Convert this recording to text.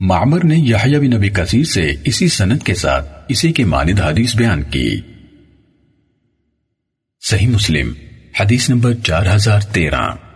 معمر نے یحییٰ بن نبی کثیر سے اسی سند کے ساتھ اسی کے مانند حدیث بیان کی۔ صحیح مسلم، حدیث نمبر چار ہزار تیرہ۔